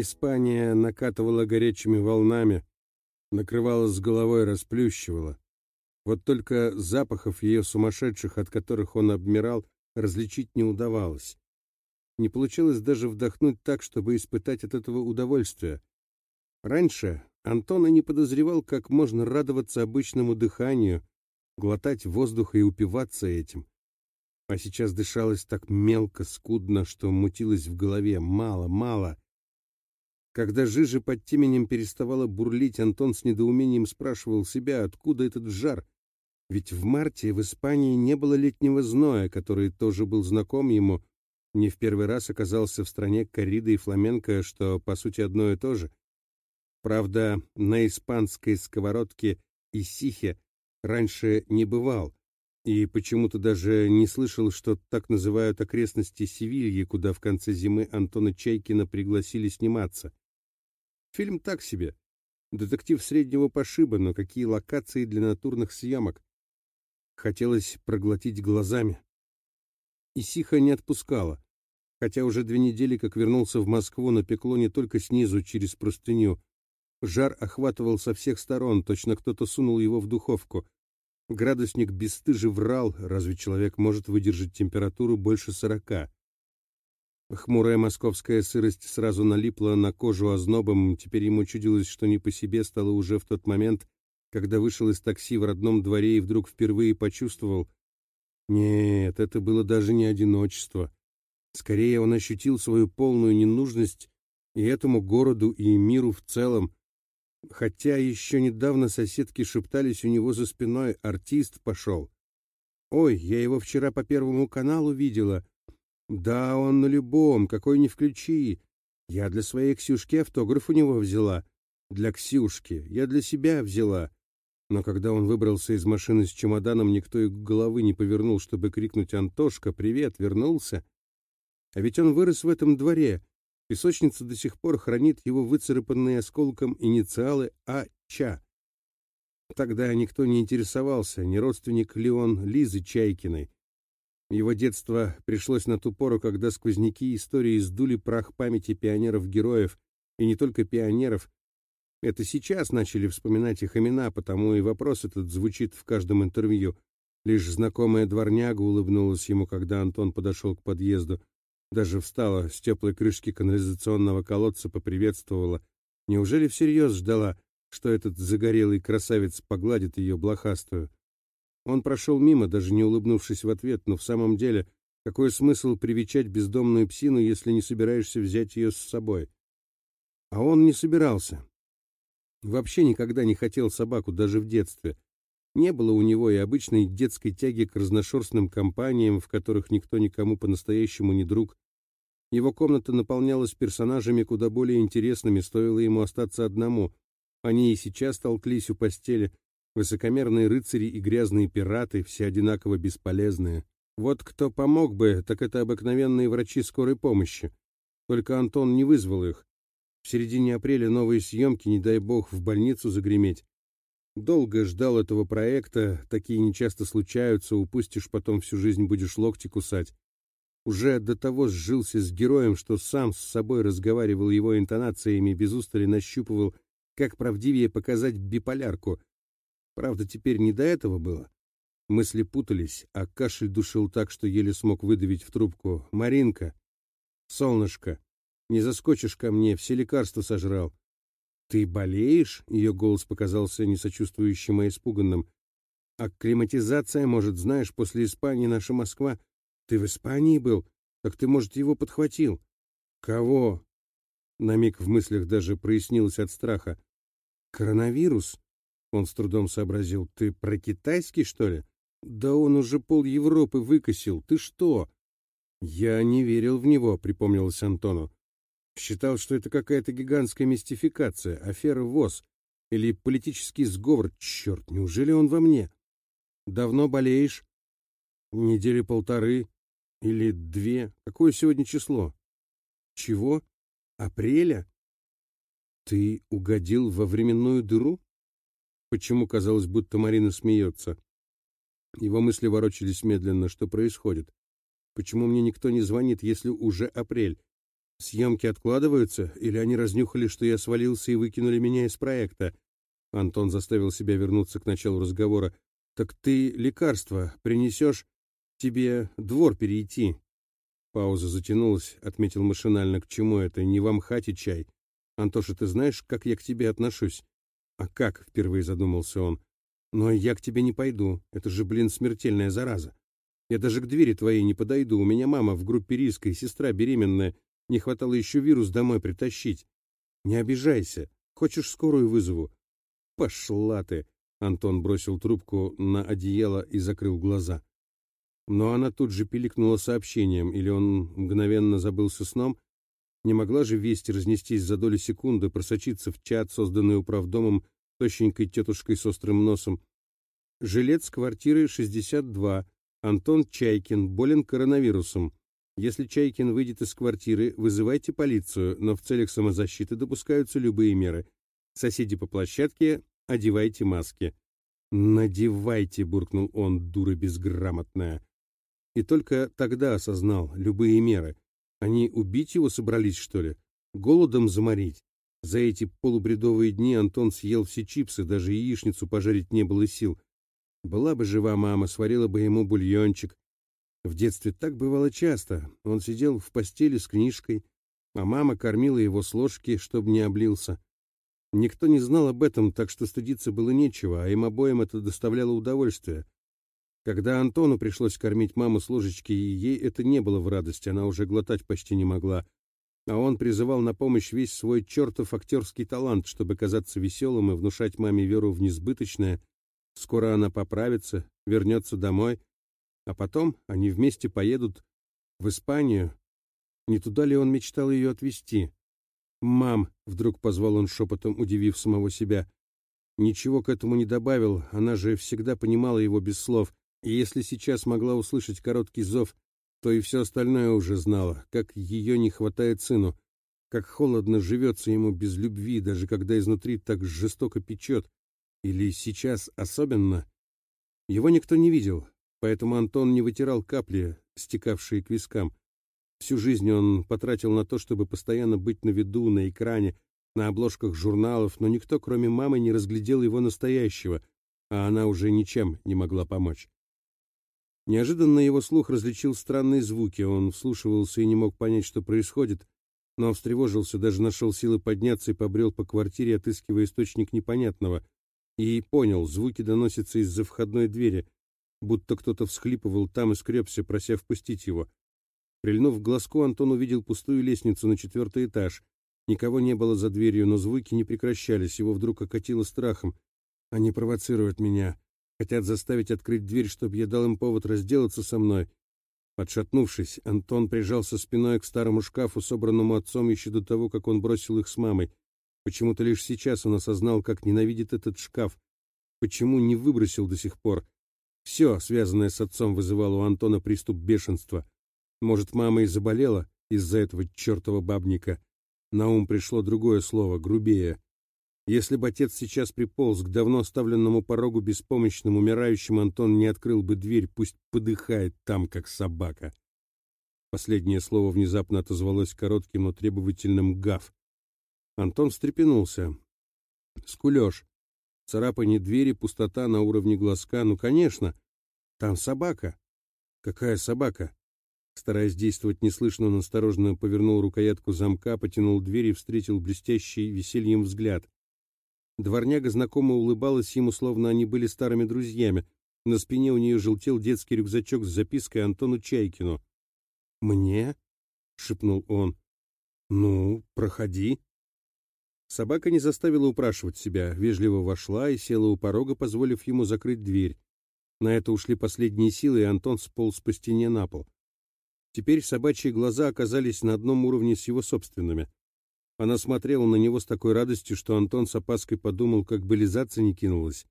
Испания накатывала горячими волнами, накрывала с головой, расплющивала. Вот только запахов ее сумасшедших, от которых он обмирал, различить не удавалось. Не получилось даже вдохнуть так, чтобы испытать от этого удовольствие. Раньше Антон и не подозревал, как можно радоваться обычному дыханию, глотать воздух и упиваться этим. А сейчас дышалось так мелко, скудно, что мутилось в голове. Мало, мало. Когда жижа под теменем переставала бурлить, Антон с недоумением спрашивал себя, откуда этот жар. Ведь в марте в Испании не было летнего зноя, который тоже был знаком ему. Не в первый раз оказался в стране коррида и фламенко, что, по сути, одно и то же. Правда, на испанской сковородке и сихе раньше не бывал, и почему-то даже не слышал, что так называют окрестности Севильи, куда в конце зимы Антона Чайкина пригласили сниматься. Фильм так себе. Детектив среднего пошиба, но какие локации для натурных съемок. Хотелось проглотить глазами. И Сиха не отпускала. Хотя уже две недели, как вернулся в Москву, напекло не только снизу через простыню. Жар охватывал со всех сторон, точно кто-то сунул его в духовку. Градусник бесстыже врал, разве человек может выдержать температуру больше сорока? Хмурая московская сырость сразу налипла на кожу ознобом, теперь ему чудилось, что не по себе стало уже в тот момент, когда вышел из такси в родном дворе и вдруг впервые почувствовал... Нет, это было даже не одиночество. Скорее он ощутил свою полную ненужность и этому городу, и миру в целом, Хотя еще недавно соседки шептались у него за спиной, артист пошел. «Ой, я его вчера по Первому каналу видела. Да, он на любом, какой ни включи. Я для своей Ксюшки автограф у него взяла. Для Ксюшки. Я для себя взяла». Но когда он выбрался из машины с чемоданом, никто и головы не повернул, чтобы крикнуть «Антошка, привет, вернулся!» А ведь он вырос в этом дворе, Песочница до сих пор хранит его выцарапанные осколком инициалы А.Ч. Тогда никто не интересовался, не родственник ли он Лизы Чайкиной. Его детство пришлось на ту пору, когда сквозняки истории сдули прах памяти пионеров-героев, и не только пионеров. Это сейчас начали вспоминать их имена, потому и вопрос этот звучит в каждом интервью. Лишь знакомая дворняга улыбнулась ему, когда Антон подошел к подъезду. Даже встала с теплой крышки канализационного колодца, поприветствовала. Неужели всерьез ждала, что этот загорелый красавец погладит ее блохастую? Он прошел мимо, даже не улыбнувшись в ответ, но в самом деле, какой смысл привечать бездомную псину, если не собираешься взять ее с собой? А он не собирался. Вообще никогда не хотел собаку, даже в детстве. Не было у него и обычной детской тяги к разношерстным компаниям, в которых никто никому по-настоящему не друг. Его комната наполнялась персонажами куда более интересными, стоило ему остаться одному. Они и сейчас толклись у постели. Высокомерные рыцари и грязные пираты, все одинаково бесполезные. Вот кто помог бы, так это обыкновенные врачи скорой помощи. Только Антон не вызвал их. В середине апреля новые съемки, не дай бог, в больницу загреметь. Долго ждал этого проекта, такие нечасто случаются, упустишь, потом всю жизнь будешь локти кусать. Уже до того сжился с героем, что сам с собой разговаривал его интонациями, без устали нащупывал, как правдивее показать биполярку. Правда, теперь не до этого было. Мысли путались, а кашель душил так, что еле смог выдавить в трубку. «Маринка! Солнышко! Не заскочишь ко мне, все лекарства сожрал. «Ты болеешь?» — ее голос показался несочувствующим, а испуганным. «Акклиматизация, может, знаешь, после Испании наша Москва. Ты в Испании был? Так ты, может, его подхватил?» «Кого?» На миг в мыслях даже прояснилось от страха. «Коронавирус?» Он с трудом сообразил. «Ты про китайский, что ли?» «Да он уже пол Европы выкосил. Ты что?» «Я не верил в него», — припомнилось Антону. Считал, что это какая-то гигантская мистификация, афера ВОЗ или политический сговор. Черт, неужели он во мне? Давно болеешь? Недели полторы или две. Какое сегодня число? Чего? Апреля? Ты угодил во временную дыру? Почему казалось, будто Марина смеется? Его мысли ворочались медленно. Что происходит? Почему мне никто не звонит, если уже апрель? Съемки откладываются, или они разнюхали, что я свалился и выкинули меня из проекта? Антон заставил себя вернуться к началу разговора. Так ты лекарство принесешь? Тебе двор перейти. Пауза затянулась, отметил машинально, к чему это, не вам хате чай. Антоша, ты знаешь, как я к тебе отношусь? А как, впервые задумался он. Но я к тебе не пойду, это же, блин, смертельная зараза. Я даже к двери твоей не подойду, у меня мама в группе риска и сестра беременная, не хватало еще вирус домой притащить. Не обижайся. Хочешь, скорую вызову? Пошла ты. Антон бросил трубку на одеяло и закрыл глаза. Но она тут же пиликнула сообщением, или он мгновенно забылся сном. Не могла же весть разнестись за доли секунды, просочиться в чат, созданный управдомом тощенькой тетушкой с острым носом. Жилец квартиры 62. Антон Чайкин, болен коронавирусом. Если Чайкин выйдет из квартиры, вызывайте полицию, но в целях самозащиты допускаются любые меры. Соседи по площадке, одевайте маски. «Надевайте», — буркнул он, дура безграмотная. И только тогда осознал любые меры. Они убить его собрались, что ли? Голодом заморить? За эти полубредовые дни Антон съел все чипсы, даже яичницу пожарить не было сил. Была бы жива мама, сварила бы ему бульончик, в детстве так бывало часто. Он сидел в постели с книжкой, а мама кормила его с ложки, чтобы не облился. Никто не знал об этом, так что стыдиться было нечего, а им обоим это доставляло удовольствие. Когда Антону пришлось кормить маму с ложечки, ей это не было в радости, она уже глотать почти не могла. А он призывал на помощь весь свой чертов актерский талант, чтобы казаться веселым и внушать маме веру в несбыточное. Скоро она поправится, вернется домой, а потом они вместе поедут в Испанию. Не туда ли он мечтал ее отвезти? «Мам!» — вдруг позвал он шепотом, удивив самого себя. Ничего к этому не добавил, она же всегда понимала его без слов, и если сейчас могла услышать короткий зов, то и все остальное уже знала, как ее не хватает сыну, как холодно живется ему без любви, даже когда изнутри так жестоко печет, или сейчас особенно. Его никто не видел, поэтому Антон не вытирал капли, стекавшие к вискам. Всю жизнь он потратил на то, чтобы постоянно быть на виду, на экране, на обложках журналов, но никто, кроме мамы, не разглядел его настоящего, а она уже ничем не могла помочь. Неожиданно его слух различил странные звуки, он вслушивался и не мог понять, что происходит, но встревожился, даже нашел силы подняться и побрел по квартире, отыскивая источник непонятного, и понял, звуки доносятся из-за входной двери — будто кто-то всхлипывал там и скребся, прося впустить его. Прильнув к глазку, Антон увидел пустую лестницу на четвертый этаж. Никого не было за дверью, но звуки не прекращались, его вдруг окатило страхом. Они провоцируют меня, хотят заставить открыть дверь, чтобы я дал им повод разделаться со мной. Отшатнувшись, Антон прижался спиной к старому шкафу, собранному отцом еще до того, как он бросил их с мамой. Почему-то лишь сейчас он осознал, как ненавидит этот шкаф. Почему не выбросил до сих пор? Все, связанное с отцом, вызывало у Антона приступ бешенства. Может, мама и заболела из-за этого чертова бабника. На ум пришло другое слово, грубее. Если бы отец сейчас приполз к давно оставленному порогу беспомощным, умирающим, Антон не открыл бы дверь, пусть подыхает там, как собака. Последнее слово внезапно отозвалось коротким, но требовательным «гав». Антон встрепенулся. Скулеж. Царапание двери, пустота на уровне глазка. Ну, конечно, там собака. Какая собака? Стараясь действовать неслышно, он осторожно повернул рукоятку замка, потянул дверь и встретил блестящий весельем взгляд. Дворняга знакомо улыбалась ему, словно они были старыми друзьями. На спине у нее желтел детский рюкзачок с запиской Антону Чайкину. «Мне?» — шепнул он. «Ну, проходи». Собака не заставила упрашивать себя, вежливо вошла и села у порога, позволив ему закрыть дверь. На это ушли последние силы, и Антон сполз по стене на пол. Теперь собачьи глаза оказались на одном уровне с его собственными. Она смотрела на него с такой радостью, что Антон с опаской подумал, как бы лизаться не кинулась.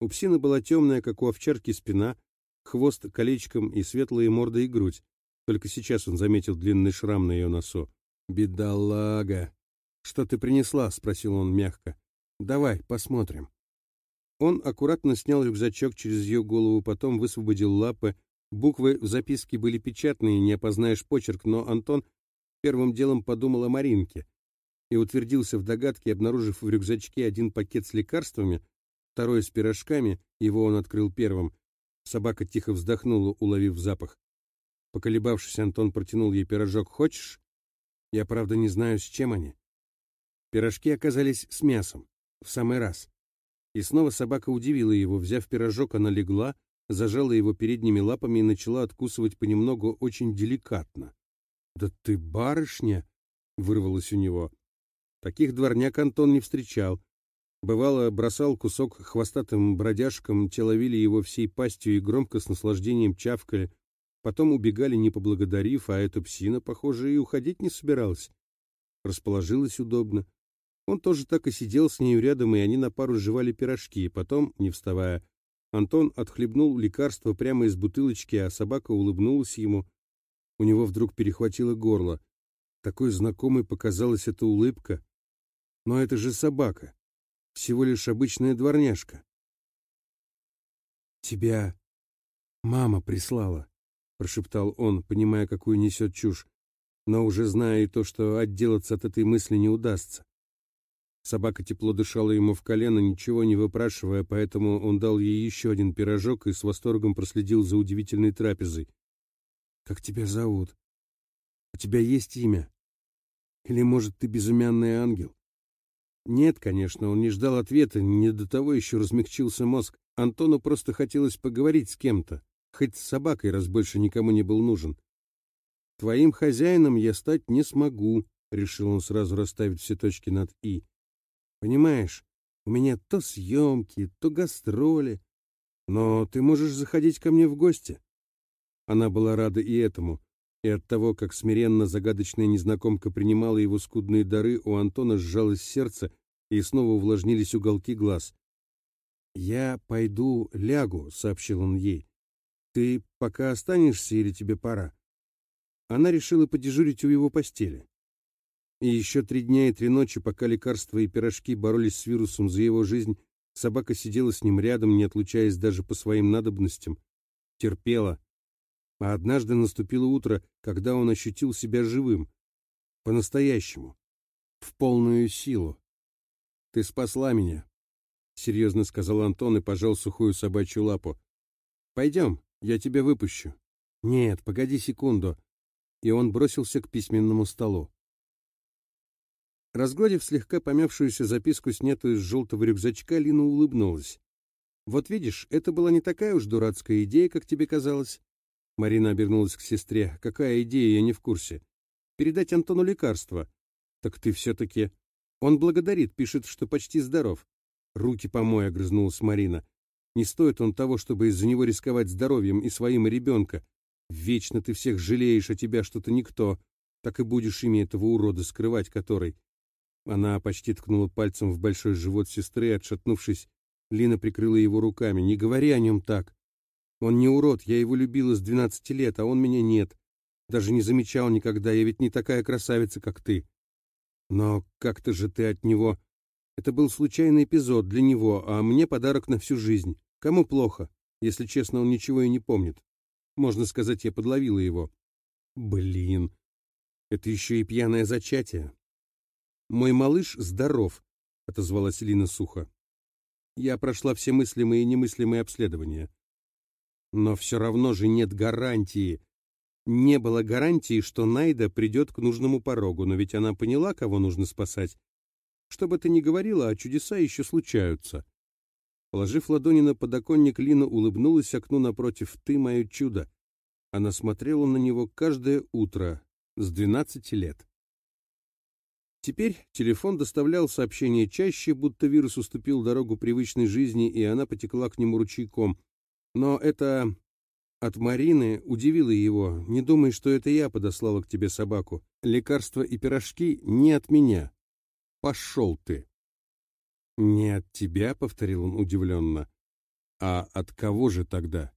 У псины была темная, как у овчарки, спина, хвост колечком и светлые морда и грудь. Только сейчас он заметил длинный шрам на ее носу. «Бедолага!» «Что ты принесла?» — спросил он мягко. «Давай, посмотрим». Он аккуратно снял рюкзачок через ее голову, потом высвободил лапы. Буквы в записке были печатные, не опознаешь почерк, но Антон первым делом подумал о Маринке и утвердился в догадке, обнаружив в рюкзачке один пакет с лекарствами, второй с пирожками, его он открыл первым. Собака тихо вздохнула, уловив запах. Поколебавшись, Антон протянул ей пирожок. «Хочешь?» «Я, правда, не знаю, с чем они». Пирожки оказались с мясом. В самый раз. И снова собака удивила его. Взяв пирожок, она легла, зажала его передними лапами и начала откусывать понемногу очень деликатно. «Да ты барышня!» — вырвалось у него. Таких дворняк Антон не встречал. Бывало, бросал кусок хвостатым бродяжкам, те ловили его всей пастью и громко с наслаждением чавкали, потом убегали, не поблагодарив, а эта псина, похоже, и уходить не собиралась. Расположилась удобно. Он тоже так и сидел с нею рядом, и они на пару жевали пирожки, потом, не вставая, Антон отхлебнул лекарство прямо из бутылочки, а собака улыбнулась ему. У него вдруг перехватило горло. Такой знакомой показалась эта улыбка. Но это же собака. Всего лишь обычная дворняжка. «Тебя мама прислала», — прошептал он, понимая, какую несет чушь, но уже зная и то, что отделаться от этой мысли не удастся. Собака тепло дышала ему в колено, ничего не выпрашивая, поэтому он дал ей еще один пирожок и с восторгом проследил за удивительной трапезой. «Как тебя зовут? У тебя есть имя? Или, может, ты безымянный ангел?» Нет, конечно, он не ждал ответа, не до того еще размягчился мозг. Антону просто хотелось поговорить с кем-то, хоть с собакой, раз больше никому не был нужен. «Твоим хозяином я стать не смогу», — решил он сразу расставить все точки над «и». Понимаешь, у меня то съемки, то гастроли. Но ты можешь заходить ко мне в гости. Она была рада и этому, и от того, как смиренно загадочная незнакомка принимала его скудные дары, у Антона сжалось сердце, и снова увлажнились уголки глаз. «Я пойду лягу», — сообщил он ей. «Ты пока останешься или тебе пора?» Она решила подежурить у его постели. И еще три дня и три ночи, пока лекарства и пирожки боролись с вирусом за его жизнь, собака сидела с ним рядом, не отлучаясь даже по своим надобностям. Терпела. А однажды наступило утро, когда он ощутил себя живым. По-настоящему. В полную силу. «Ты спасла меня», — серьезно сказал Антон и пожал сухую собачью лапу. «Пойдем, я тебя выпущу». «Нет, погоди секунду». И он бросился к письменному столу. Разгладив слегка помявшуюся записку, снятую из желтого рюкзачка, Лина улыбнулась. «Вот видишь, это была не такая уж дурацкая идея, как тебе казалось». Марина обернулась к сестре. «Какая идея, я не в курсе. Передать Антону лекарство. Так ты все-таки...» «Он благодарит, пишет, что почти здоров». «Руки помой», — огрызнулась Марина. «Не стоит он того, чтобы из-за него рисковать здоровьем и своим, и ребенка. Вечно ты всех жалеешь, а тебя что-то никто. Так и будешь ими этого урода скрывать, который...» Она почти ткнула пальцем в большой живот сестры, отшатнувшись, Лина прикрыла его руками. «Не говори о нем так. Он не урод, я его любила с двенадцати лет, а он меня нет. Даже не замечал никогда, я ведь не такая красавица, как ты. Но как-то же ты от него... Это был случайный эпизод для него, а мне подарок на всю жизнь. Кому плохо? Если честно, он ничего и не помнит. Можно сказать, я подловила его. Блин, это еще и пьяное зачатие. «Мой малыш здоров», — отозвалась Лина сухо. «Я прошла все мыслимые и немыслимые обследования. Но все равно же нет гарантии. Не было гарантии, что Найда придет к нужному порогу, но ведь она поняла, кого нужно спасать. Что бы ты ни говорила, а чудеса еще случаются». Положив ладони на подоконник, Лина улыбнулась окну напротив. «Ты мое чудо!» Она смотрела на него каждое утро с двенадцати лет. Теперь телефон доставлял сообщения чаще, будто вирус уступил дорогу привычной жизни, и она потекла к нему ручейком. Но это от Марины удивило его. Не думай, что это я подослала к тебе собаку. Лекарства и пирожки не от меня. Пошел ты. Не от тебя, повторил он удивленно. А от кого же тогда?